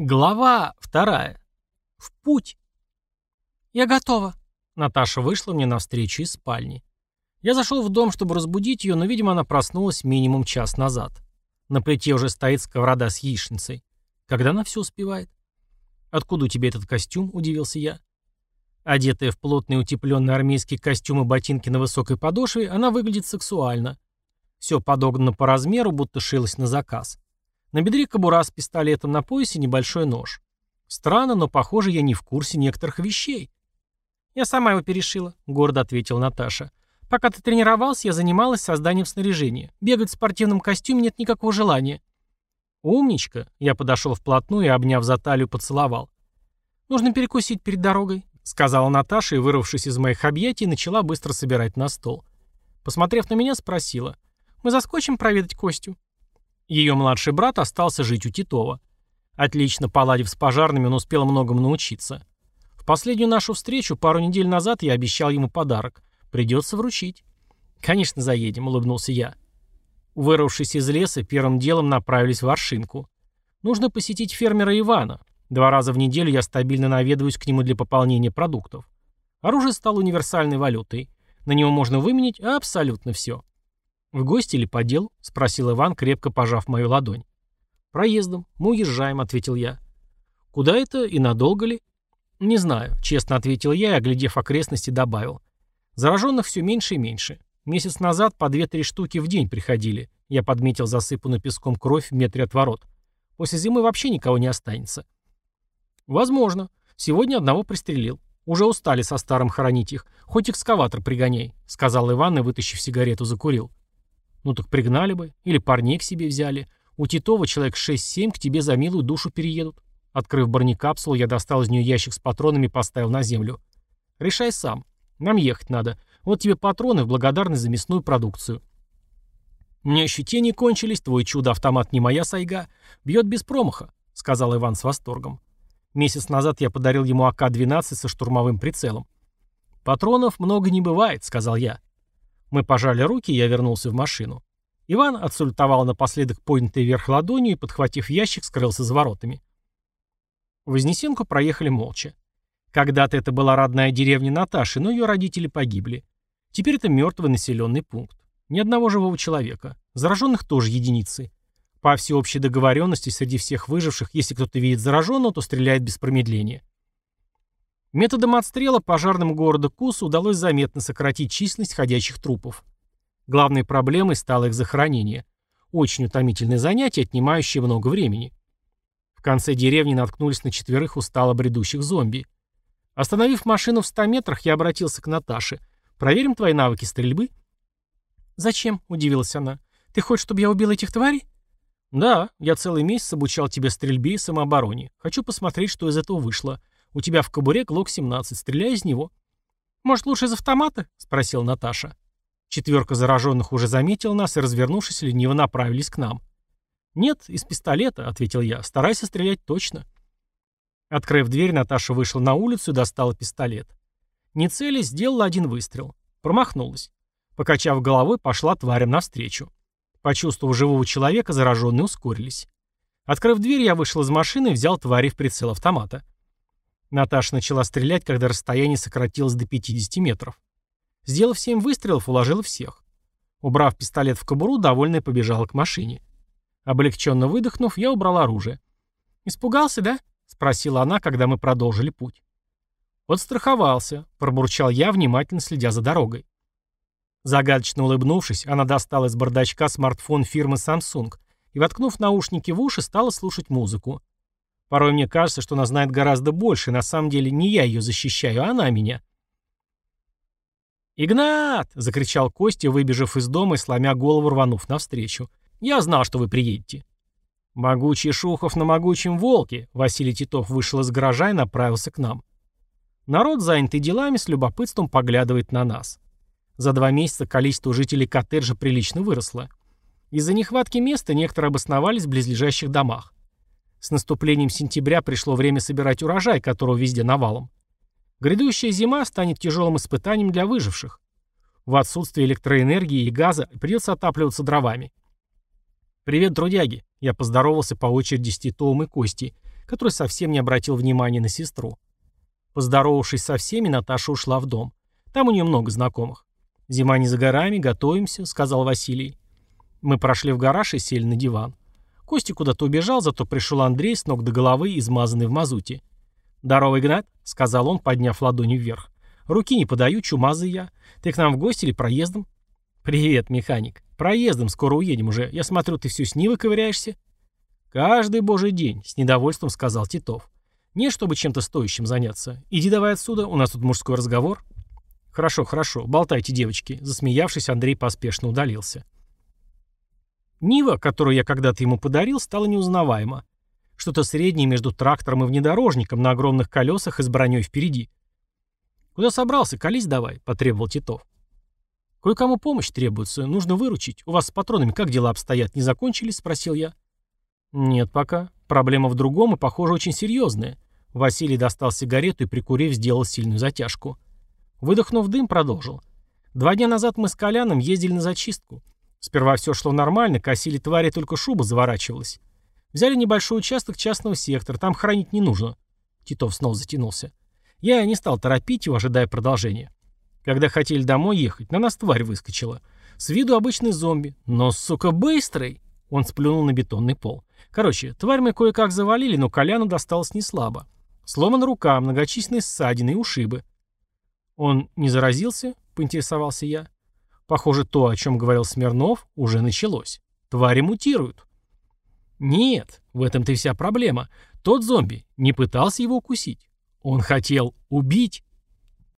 Глава вторая. В путь. «Я готова». Наташа вышла мне навстречу из спальни. Я зашел в дом, чтобы разбудить ее, но, видимо, она проснулась минимум час назад. На плите уже стоит сковорода с яичницей. Когда она все успевает? «Откуда у тебя этот костюм?» – удивился я. Одетая в плотный утепленный армейский костюм и ботинки на высокой подошве, она выглядит сексуально. Все подогнано по размеру, будто шилось на заказ. На бедре кобура с пистолетом, на поясе небольшой нож. Странно, но, похоже, я не в курсе некоторых вещей. «Я сама его перешила», — гордо ответила Наташа. «Пока ты тренировался, я занималась созданием снаряжения. Бегать в спортивном костюме нет никакого желания». «Умничка», — я подошел вплотную и, обняв за талию, поцеловал. «Нужно перекусить перед дорогой», — сказала Наташа и, вырвавшись из моих объятий, начала быстро собирать на стол. Посмотрев на меня, спросила. «Мы заскочим проведать Костю?» Ее младший брат остался жить у Титова. Отлично поладив с пожарными, он успел многому научиться. В последнюю нашу встречу пару недель назад я обещал ему подарок. Придется вручить. «Конечно, заедем», — улыбнулся я. Вырвавшись из леса, первым делом направились в Аршинку. Нужно посетить фермера Ивана. Два раза в неделю я стабильно наведываюсь к нему для пополнения продуктов. Оружие стало универсальной валютой. На него можно выменить абсолютно все. «В гости или по делу?» — спросил Иван, крепко пожав мою ладонь. «Проездом. Мы уезжаем», — ответил я. «Куда это и надолго ли?» «Не знаю», — честно ответил я и, оглядев окрестности, добавил. «Зараженных все меньше и меньше. Месяц назад по две-три штуки в день приходили. Я подметил засыпанную песком кровь в метре от ворот. После зимы вообще никого не останется». «Возможно. Сегодня одного пристрелил. Уже устали со старым хоронить их. Хоть экскаватор пригоняй», — сказал Иван и, вытащив сигарету, закурил. Ну так пригнали бы. Или парней к себе взяли. У Титова человек 6-7 к тебе за милую душу переедут. Открыв бронекапсулу, я достал из нее ящик с патронами и поставил на землю. Решай сам. Нам ехать надо. Вот тебе патроны в благодарность за мясную продукцию. У меня еще те не кончились, твой чудо-автомат не моя сайга. Бьет без промаха, сказал Иван с восторгом. Месяц назад я подарил ему АК-12 со штурмовым прицелом. «Патронов много не бывает», — сказал я. Мы пожали руки, и я вернулся в машину. Иван отсультовал напоследок поднятой вверх ладонью и, подхватив ящик, скрылся за воротами. В Вознесенку проехали молча. Когда-то это была родная деревня Наташи, но ее родители погибли. Теперь это мертвый населенный пункт. Ни одного живого человека. Зараженных тоже единицы. По всеобщей договоренности среди всех выживших, если кто-то видит зараженного, то стреляет без промедления. Методом отстрела пожарным города Кус удалось заметно сократить численность ходячих трупов. Главной проблемой стало их захоронение. Очень утомительное занятие, отнимающее много времени. В конце деревни наткнулись на четверых устало бредущих зомби. Остановив машину в 100 метрах, я обратился к Наташе. «Проверим твои навыки стрельбы?» «Зачем?» – удивилась она. «Ты хочешь, чтобы я убил этих тварей?» «Да, я целый месяц обучал тебя стрельбе и самообороне. Хочу посмотреть, что из этого вышло. У тебя в кобуре ГЛОК-17. Стреляй из него». «Может, лучше из автомата?» — спросила Наташа. Четверка зараженных уже заметила нас и, развернувшись, лениво направились к нам. «Нет, из пистолета», — ответил я. «Старайся стрелять точно». Открыв дверь, Наташа вышла на улицу и достала пистолет. Не целясь, сделала один выстрел. Промахнулась. Покачав головой, пошла тварям навстречу. Почувствовав живого человека, зараженные ускорились. Открыв дверь, я вышел из машины и взял твари в прицел автомата. Наташа начала стрелять, когда расстояние сократилось до 50 метров. Сделав 7 выстрелов, уложила всех. Убрав пистолет в кобуру, довольная побежала к машине. Облегченно выдохнув, я убрал оружие. «Испугался, да?» — спросила она, когда мы продолжили путь. «Подстраховался», — пробурчал я, внимательно следя за дорогой. Загадочно улыбнувшись, она достала из бардачка смартфон фирмы Samsung и, воткнув наушники в уши, стала слушать музыку. Порой мне кажется, что она знает гораздо больше, на самом деле не я ее защищаю, а она меня. «Игнат!» — закричал Костя, выбежав из дома и сломя голову, рванув навстречу. «Я знал, что вы приедете». «Могучий Шухов на могучем волке!» Василий Титов вышел из гаража и направился к нам. Народ, занятый делами, с любопытством поглядывает на нас. За два месяца количество жителей коттеджа прилично выросло. Из-за нехватки места некоторые обосновались в близлежащих домах. С наступлением сентября пришло время собирать урожай, которого везде навалом. Грядущая зима станет тяжелым испытанием для выживших. В отсутствие электроэнергии и газа придется отапливаться дровами. «Привет, трудяги!» Я поздоровался по очереди с Титовым и Костей. который совсем не обратил внимания на сестру. Поздоровавшись со всеми, Наташа ушла в дом. Там у нее много знакомых. «Зима не за горами, готовимся», — сказал Василий. Мы прошли в гараж и сели на диван. Костя куда-то убежал, зато пришел Андрей с ног до головы, измазанный в мазуте. «Здорово, Игнат», — сказал он, подняв ладони вверх. «Руки не подаю, чумазый я. Ты к нам в гости или проездом?» «Привет, механик. Проездом, скоро уедем уже. Я смотрю, ты всю с Нивы ковыряешься?» «Каждый божий день», — с недовольством сказал Титов. «Не, чтобы чем-то стоящим заняться. Иди давай отсюда, у нас тут мужской разговор». «Хорошо, хорошо, болтайте, девочки», — засмеявшись, Андрей поспешно удалился. Нива, которую я когда-то ему подарил, стала неузнаваема. Что-то среднее между трактором и внедорожником на огромных колесах и с броней впереди. «Куда собрался? Колись давай», — потребовал Титов. «Кое-кому помощь требуется, нужно выручить. У вас с патронами как дела обстоят, не закончились?» — спросил я. «Нет пока. Проблема в другом и, похоже, очень серьезная». Василий достал сигарету и, прикурив, сделал сильную затяжку. Выдохнув дым, продолжил. «Два дня назад мы с Коляном ездили на зачистку. Сперва все шло нормально, косили твари, только шуба заворачивалась. Взяли небольшой участок частного сектора, там хранить не нужно». Титов снова затянулся. Я не стал торопить его, ожидая продолжения. Когда хотели домой ехать, на нас тварь выскочила. С виду обычный зомби, но, сука, быстрый. Он сплюнул на бетонный пол. Короче, тварь мы кое-как завалили, но Коляну досталось не слабо. Сломана рука, многочисленные ссадины и ушибы. Он не заразился? Поинтересовался я. Похоже, то, о чем говорил Смирнов, уже началось. Твари мутируют. Нет, в этом-то и вся проблема. Тот зомби не пытался его укусить. Он хотел убить.